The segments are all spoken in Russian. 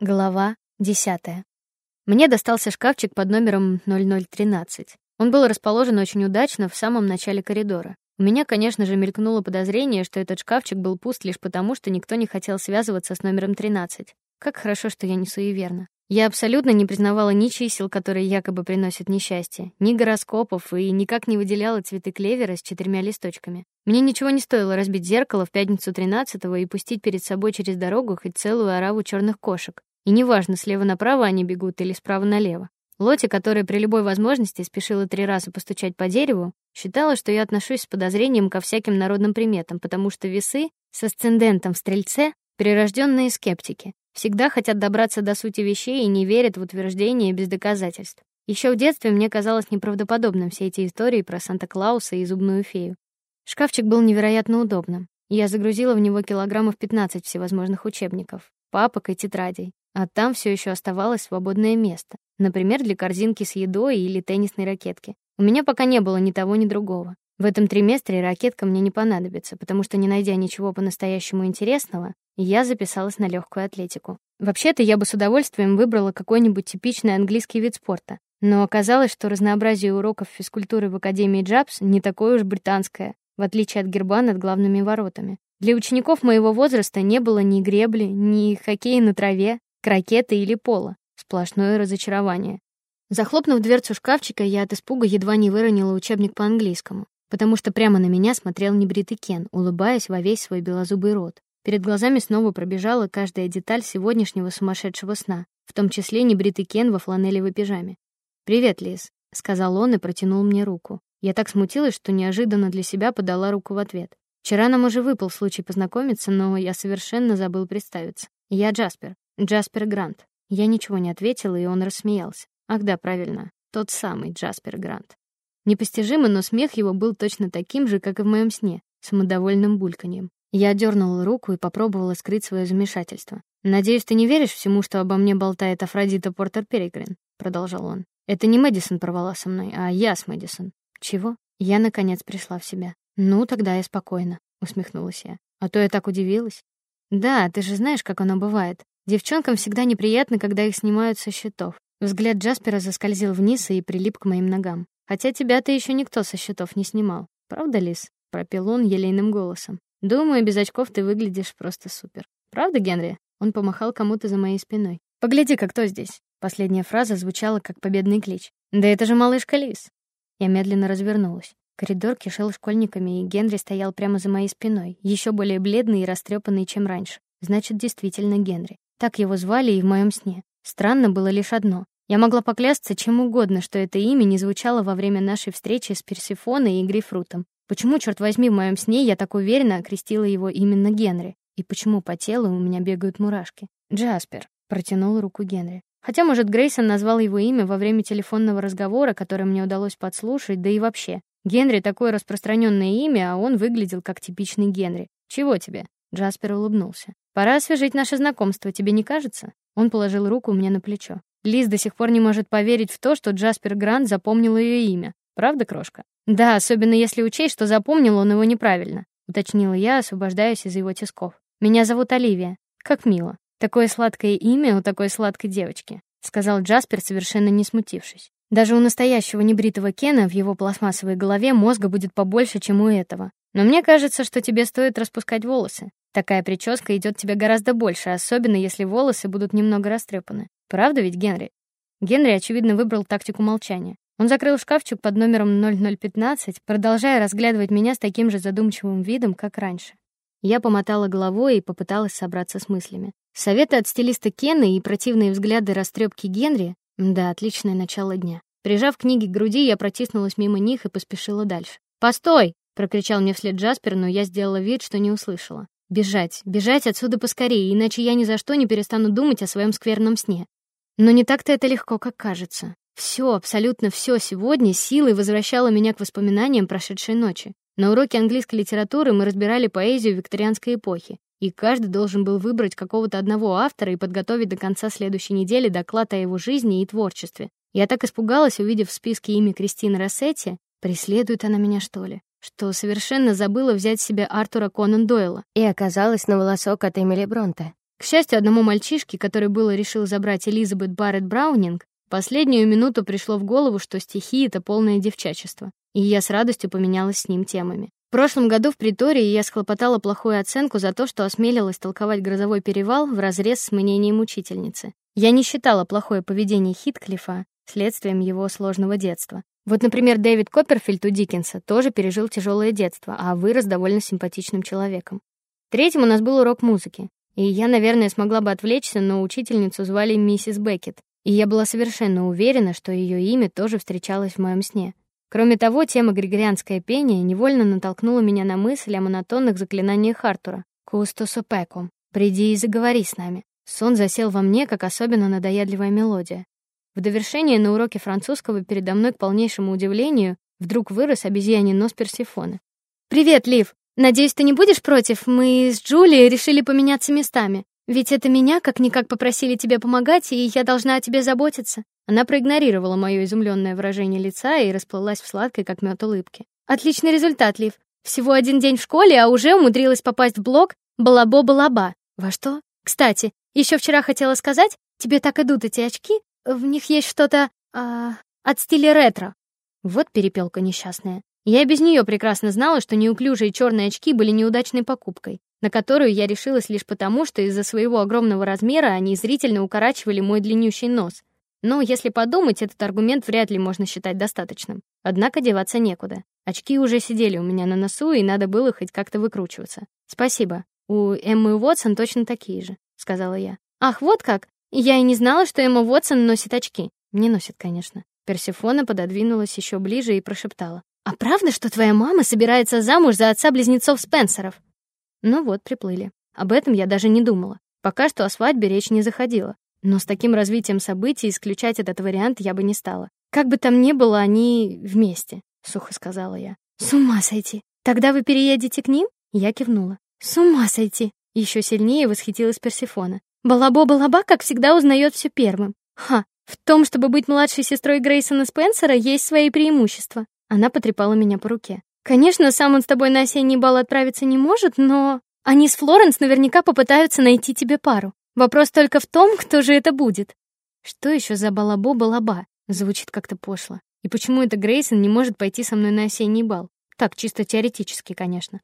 Глава 10. Мне достался шкафчик под номером 0013. Он был расположен очень удачно в самом начале коридора. У меня, конечно же, мелькнуло подозрение, что этот шкафчик был пуст лишь потому, что никто не хотел связываться с номером 13. Как хорошо, что я не суеверна. Я абсолютно не признавала ни чисел, которые якобы приносят несчастье, ни гороскопов и никак не выделяла цветы клевера с четырьмя листочками. Мне ничего не стоило разбить зеркало в пятницу 13-го и пустить перед собой через дорогу хоть целую ораву черных кошек. И неважно, слева направо они бегут или справа налево. Лоти, которая при любой возможности спешила три раза постучать по дереву, считала, что я отношусь с подозрением ко всяким народным приметам, потому что весы с асцендентом в Стрельце прирожденные скептики, всегда хотят добраться до сути вещей и не верят в утверждения без доказательств. Еще в детстве мне казалось неправдоподобным все эти истории про Санта-Клауса и зубную фею. Шкафчик был невероятно удобным. Я загрузила в него килограммов 15 всевозможных учебников, папок и тетрадей а там все еще оставалось свободное место, например, для корзинки с едой или теннисной ракетки. У меня пока не было ни того, ни другого. В этом триместре ракетка мне не понадобится, потому что не найдя ничего по-настоящему интересного, я записалась на легкую атлетику. Вообще-то я бы с удовольствием выбрала какой-нибудь типичный английский вид спорта, но оказалось, что разнообразие уроков физкультуры в Академии Джабс не такое уж британское, в отличие от герба над главными воротами. Для учеников моего возраста не было ни гребли, ни хоккея на траве, крокета или пола. Сплошное разочарование. Захлопнув дверцу шкафчика, я от испуга едва не выронила учебник по английскому, потому что прямо на меня смотрел небритый Кен, улыбаясь во весь свой белозубый рот. Перед глазами снова пробежала каждая деталь сегодняшнего сумасшедшего сна, в том числе небритый Кен во фланелевой пижаме. "Привет, Лиз", сказал он и протянул мне руку. Я так смутилась, что неожиданно для себя подала руку в ответ. Вчера нам уже выпал случай познакомиться, но я совершенно забыл представиться. Я Джаспер. Джаспер Грант. Я ничего не ответила, и он рассмеялся. Ах да, правильно, тот самый Джаспер Грант. Непостижимо, но смех его был точно таким же, как и в моем сне, самодовольным бульканьем. Я дернула руку и попробовала скрыть свое замешательство. Надеюсь, ты не веришь всему, что обо мне болтает Афродита Портер Перегрин, продолжал он. Это не Мэдисон порвала со мной, а я с Мэдисон. Чего? Я наконец пришла в себя. Ну, тогда я спокойна, усмехнулась я. А то я так удивилась. Да, ты же знаешь, как оно бывает. Девчонкам всегда неприятно, когда их снимают со счетов. Взгляд Джаспера заскользил вниз и прилип к моим ногам. Хотя тебя-то еще никто со счетов не снимал. Правда, Лис? пропел он елейным голосом. Думаю, без очков ты выглядишь просто супер. Правда, Генри? Он помахал кому-то за моей спиной. Погляди, как кто здесь. Последняя фраза звучала как победный клич. Да это же малышка Лис. Я медленно развернулась. Коридор кишел школьниками, и Генри стоял прямо за моей спиной, еще более бледный и растрепанный, чем раньше. Значит, действительно Генри. Так его звали и в моем сне. Странно было лишь одно. Я могла поклясться чем угодно, что это имя не звучало во время нашей встречи с Персефоной и Грейпфрутом. Почему, черт возьми, в моем сне я так уверенно окрестила его именно Генри? И почему по телу у меня бегают мурашки? Джаспер протянул руку Генри. Хотя, может, Грейсон назвал его имя во время телефонного разговора, который мне удалось подслушать, да и вообще. Генри такое распространенное имя, а он выглядел как типичный Генри. Чего тебе? Джаспер улыбнулся. Пора освежить наше знакомство, тебе не кажется? Он положил руку мне на плечо. Лиз до сих пор не может поверить в то, что Джаспер Грант запомнил ее имя. Правда, крошка? Да, особенно если учесть, что запомнил он его неправильно, уточнила я, освобождаясь из его тисков. Меня зовут Оливия. Как мило. Такое сладкое имя у такой сладкой девочки, сказал Джаспер, совершенно не смутившись. Даже у настоящего небритого Кена в его пластмассовой голове мозга будет побольше, чем у этого. Но мне кажется, что тебе стоит распускать волосы. Такая прическа идет тебе гораздо больше, особенно если волосы будут немного растрепаны. Правда ведь, Генри? Генри очевидно выбрал тактику молчания. Он закрыл шкафчик под номером 0015, продолжая разглядывать меня с таким же задумчивым видом, как раньше. Я помотала головой и попыталась собраться с мыслями. Советы от стилиста Кена и противные взгляды растрепки Генри да, отличное начало дня. Прижав книги к груди, я протиснулась мимо них и поспешила дальше. "Постой!" Прокричал мне вслед Джаспер, но я сделала вид, что не услышала. Бежать, бежать отсюда поскорее, иначе я ни за что не перестану думать о своем скверном сне. Но не так-то это легко, как кажется. Все, абсолютно все сегодня силой возвращало меня к воспоминаниям прошедшей ночи. На уроке английской литературы мы разбирали поэзию викторианской эпохи, и каждый должен был выбрать какого-то одного автора и подготовить до конца следующей недели доклад о его жизни и творчестве. Я так испугалась, увидев в списке имя Кристины Рассетти, преследует она меня что ли? Что совершенно забыла взять себе Артура Конан Дойла и оказалась на волосок от Эмили Бронте. К счастью, одному мальчишке, который было решил забрать Элизабет Барретт Браунинг, последнюю минуту пришло в голову, что стихи это полное девчачество, и я с радостью поменялась с ним темами. В прошлом году в притории я схлопотала плохую оценку за то, что осмелилась толковать грозовой перевал в разрез с мнением учительницы. Я не считала плохое поведение Хитклифа следствием его сложного детства. Вот, например, Дэвид Копперфильд у Диккенса тоже пережил тяжелое детство, а вырос довольно симпатичным человеком. Третьим у нас был урок музыки, и я, наверное, смогла бы отвлечься, но учительницу звали миссис Беккет, и я была совершенно уверена, что ее имя тоже встречалось в моем сне. Кроме того, тема григорианское пение невольно натолкнула меня на мысль о монотонных заклинаниях Артура. «Кустосо пеком» — «Приди и заговори с нами». Сон засел во мне, как особенно надоедливая мелодия. В довершение на уроке французского передо мной к полнейшему удивлению вдруг вырос обезьяний нос Персефоны. «Привет, Лив! Надеюсь, ты не будешь против? Мы с Джулией решили поменяться местами. Ведь это меня как-никак попросили тебе помогать, и я должна о тебе заботиться. Она проигнорировала мое изумленное выражение лица и расплылась в сладкой, как мед, улыбке. Отличный результат, Лив. Всего один день в школе, а уже умудрилась попасть в блог Балабо-балаба. Во что? Кстати, еще вчера хотела сказать, тебе так идут эти очки, в них есть что-то а, от стиля ретро. Вот перепелка несчастная. Я без нее прекрасно знала, что неуклюжие черные очки были неудачной покупкой, на которую я решилась лишь потому, что из-за своего огромного размера они зрительно укорачивали мой длиннющий нос. Но если подумать, этот аргумент вряд ли можно считать достаточным. Однако деваться некуда. Очки уже сидели у меня на носу, и надо было хоть как-то выкручиваться. Спасибо. У Эммы Уотсон точно такие же, сказала я. Ах, вот как. Я и не знала, что Эмма Уотсон носит очки. Не носит, конечно. Персефона пододвинулась еще ближе и прошептала: "А правда, что твоя мама собирается замуж за отца близнецов Спенсеров?" Ну вот, приплыли. Об этом я даже не думала. Пока что о свадьбе речь не заходила. Но с таким развитием событий исключать этот вариант я бы не стала. Как бы там ни было, они вместе, сухо сказала я. С ума сойти. Тогда вы переедете к ним? Я кивнула. С ума сойти. Еще сильнее восхитилась Персефона. Балабо-балаба, как всегда, узнает все первым. Ха, в том, чтобы быть младшей сестрой Грейсона Спенсера, есть свои преимущества. Она потрепала меня по руке. Конечно, сам он с тобой на осенний бал отправиться не может, но они с Флоренс наверняка попытаются найти тебе пару. Вопрос только в том, кто же это будет. Что еще за балабо-балаба? Звучит как-то пошло. И почему это Грейсон не может пойти со мной на осенний бал? Так, чисто теоретически, конечно.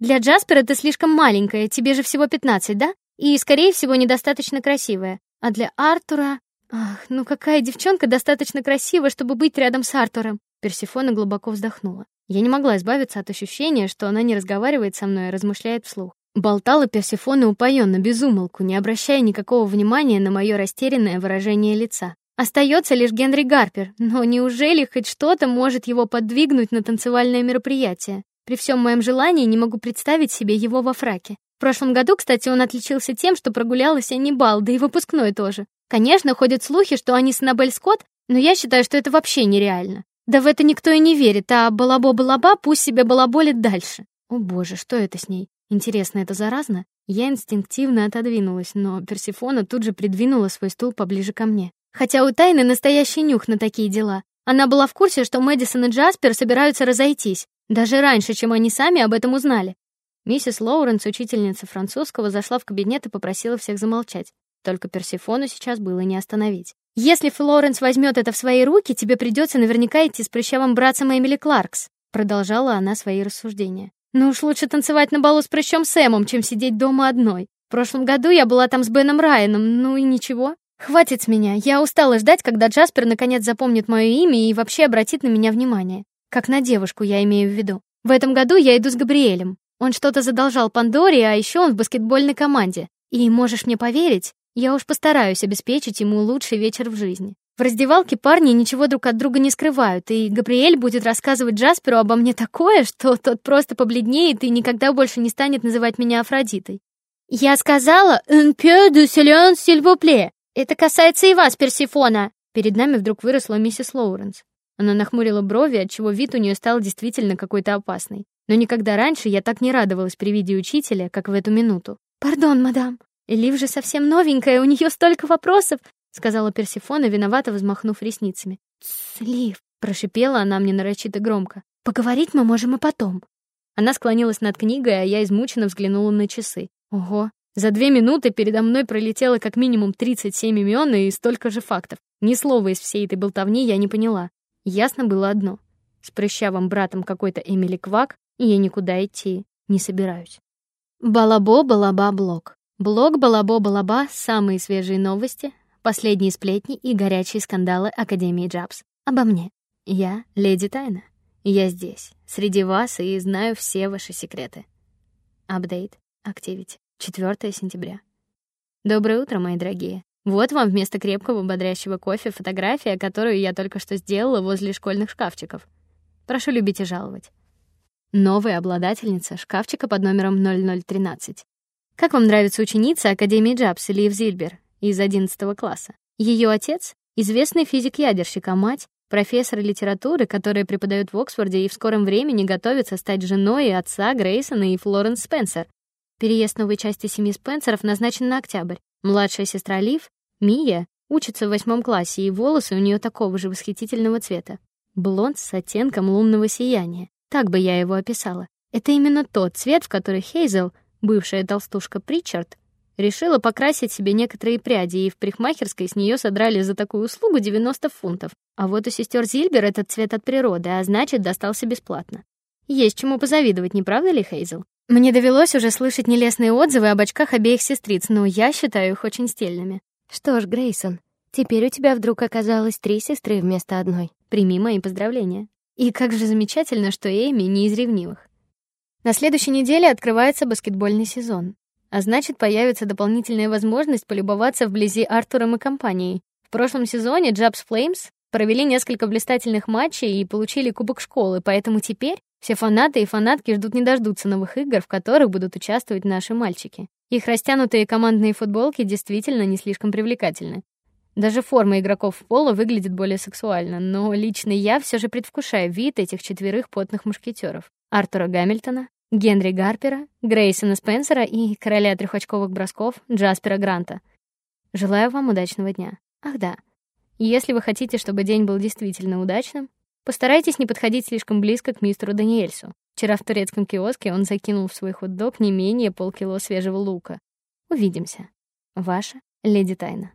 Для Джаспера ты слишком маленькая, тебе же всего 15, да? И, скорее всего, недостаточно красивая. А для Артура... Ах, ну какая девчонка достаточно красивая, чтобы быть рядом с Артуром? Персефона глубоко вздохнула. Я не могла избавиться от ощущения, что она не разговаривает со мной, а размышляет вслух. Болтала Персефона упоенно, без умолку, не обращая никакого внимания на мое растерянное выражение лица. Остается лишь Генри Гарпер, но неужели хоть что-то может его подвигнуть на танцевальное мероприятие? При всем моем желании не могу представить себе его во фраке. В прошлом году, кстати, он отличился тем, что прогулял осенний бал, да и выпускной тоже. Конечно, ходят слухи, что они с Набель Скотт, но я считаю, что это вообще нереально. Да в это никто и не верит, а балабо-балаба пусть себе балаболит дальше. О боже, что это с ней? Интересно, это заразно? Я инстинктивно отодвинулась, но Персефона тут же придвинула свой стул поближе ко мне. Хотя у Тайны настоящий нюх на такие дела. Она была в курсе, что Мэдисон и Джаспер собираются разойтись, даже раньше, чем они сами об этом узнали. Миссис Лоуренс, учительница французского, зашла в кабинет и попросила всех замолчать. Только Персефону сейчас было не остановить. Если Флоренс возьмет это в свои руки, тебе придется наверняка идти с прыщавым братцем Эмили Кларкс, продолжала она свои рассуждения. Ну уж лучше танцевать на балу с прыщом Сэмом, чем сидеть дома одной. В прошлом году я была там с Беном Райаном, ну и ничего. Хватит с меня. Я устала ждать, когда Джаспер наконец запомнит мое имя и вообще обратит на меня внимание. Как на девушку, я имею в виду. В этом году я иду с Габриэлем. Он что-то задолжал Пандоре, а еще он в баскетбольной команде. И можешь мне поверить, я уж постараюсь обеспечить ему лучший вечер в жизни. В раздевалке парни ничего друг от друга не скрывают, и Габриэль будет рассказывать Джасперу обо мне такое, что тот просто побледнеет и никогда больше не станет называть меня Афродитой. Я сказала «un peu de silence, s'il vous plaît». Это касается и вас, Персефона. Перед нами вдруг выросла миссис Лоуренс. Она нахмурила брови, отчего вид у нее стал действительно какой-то опасный. Но никогда раньше я так не радовалась при виде учителя, как в эту минуту. Пардон, мадам. Элив же совсем новенькая, у нее столько вопросов сказала Персефона, виновато взмахнув ресницами. "Слив", прошипела она мне нарочито громко. "Поговорить мы можем и потом". Она склонилась над книгой, а я измученно взглянула на часы. Ого, За две минуты передо мной пролетело как минимум 37 имен и столько же фактов. Ни слова из всей этой болтовни я не поняла. Ясно было одно: с прыщавым братом какой-то Эмили Квак я никуда идти не собираюсь. Балабо балаба блог. Блог балабо балаба самые свежие новости, последние сплетни и горячие скандалы Академии Джабс. Обо мне. Я леди Тайна. Я здесь, среди вас и знаю все ваши секреты. Апдейт. Activity. 4 сентября. Доброе утро, мои дорогие. Вот вам вместо крепкого бодрящего кофе фотография, которую я только что сделала возле школьных шкафчиков. Прошу любить и жаловать. Новая обладательница шкафчика под номером 0013. Как вам нравится ученица Академии Джабс Лив Зильбер из 11 класса? Ее отец известный физик-ядерщик, а мать профессор литературы, которая преподает в Оксфорде и в скором времени готовится стать женой отца Грейсона и Флоренс Спенсер, Переезд новой части семьи Спенсеров назначен на октябрь. Младшая сестра Лив, Мия, учится в восьмом классе, и волосы у нее такого же восхитительного цвета. Блонд с оттенком лунного сияния. Так бы я его описала. Это именно тот цвет, в который Хейзел, бывшая толстушка Причард, решила покрасить себе некоторые пряди, и в парикмахерской с нее содрали за такую услугу 90 фунтов. А вот у сестер Зильбер этот цвет от природы, а значит, достался бесплатно. Есть чему позавидовать, не правда ли, Хейзел? Мне довелось уже слышать нелестные отзывы об очках обеих сестриц, но я считаю их очень стильными. Что ж, Грейсон, теперь у тебя вдруг оказалось три сестры вместо одной. Прими мои поздравления. И как же замечательно, что Эми не из ревнивых. На следующей неделе открывается баскетбольный сезон, а значит, появится дополнительная возможность полюбоваться вблизи Артуром и компанией. В прошлом сезоне Джабс Флеймс провели несколько блистательных матчей и получили кубок школы, поэтому теперь все фанаты и фанатки ждут не дождутся новых игр, в которых будут участвовать наши мальчики. Их растянутые командные футболки действительно не слишком привлекательны. Даже форма игроков в поло выглядит более сексуально, но лично я все же предвкушаю вид этих четверых потных мушкетеров: Артура Гамильтона, Генри Гарпера, Грейсона Спенсера и короля трехочковых бросков Джаспера Гранта. Желаю вам удачного дня. Ах да. Если вы хотите, чтобы день был действительно удачным, Постарайтесь не подходить слишком близко к мистеру Даниэльсу. Вчера в турецком киоске он закинул в свой хот-дог не менее полкило свежего лука. Увидимся. Ваша леди Тайна.